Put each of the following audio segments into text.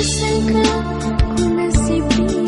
Shri Shankar Kunasibi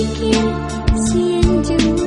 sedikit you.